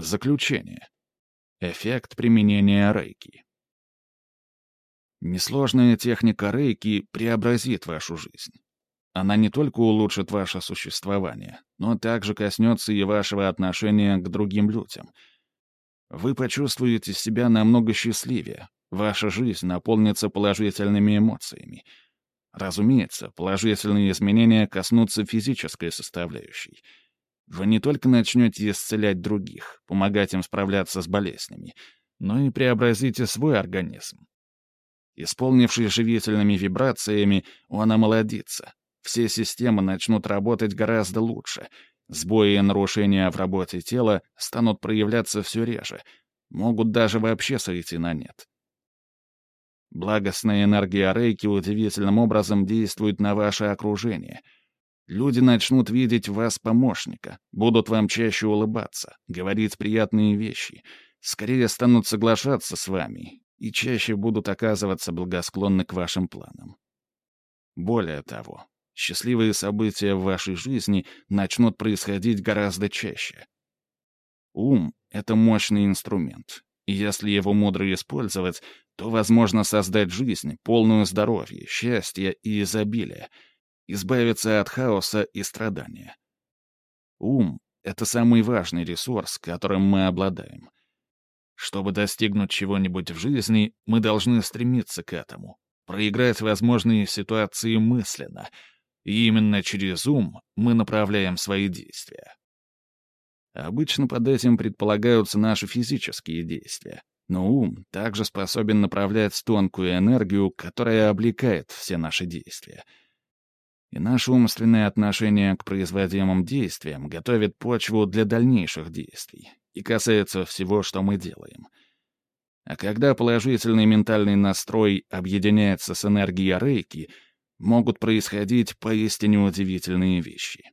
Заключение. Эффект применения рейки. Несложная техника рейки преобразит вашу жизнь. Она не только улучшит ваше существование, но также коснется и вашего отношения к другим людям. Вы почувствуете себя намного счастливее, ваша жизнь наполнится положительными эмоциями. Разумеется, положительные изменения коснутся физической составляющей. Вы не только начнете исцелять других, помогать им справляться с болезнями, но и преобразите свой организм. Исполнившись живительными вибрациями, он омолодится, все системы начнут работать гораздо лучше. Сбои и нарушения в работе тела станут проявляться все реже, могут даже вообще сойти на нет. Благостная энергия рейки удивительным образом действует на ваше окружение. Люди начнут видеть в вас помощника, будут вам чаще улыбаться, говорить приятные вещи, скорее станут соглашаться с вами и чаще будут оказываться благосклонны к вашим планам. Более того, счастливые события в вашей жизни начнут происходить гораздо чаще. Ум — это мощный инструмент, и если его мудро использовать, то возможно создать жизнь, полную здоровья, счастья и изобилия, избавиться от хаоса и страдания. Ум — это самый важный ресурс, которым мы обладаем. Чтобы достигнуть чего-нибудь в жизни, мы должны стремиться к этому, проиграть возможные ситуации мысленно — и именно через ум мы направляем свои действия. Обычно под этим предполагаются наши физические действия, но ум также способен направлять тонкую энергию, которая облекает все наши действия. И наше умственное отношение к производимым действиям готовит почву для дальнейших действий и касается всего, что мы делаем. А когда положительный ментальный настрой объединяется с энергией рейки — могут происходить поистине удивительные вещи.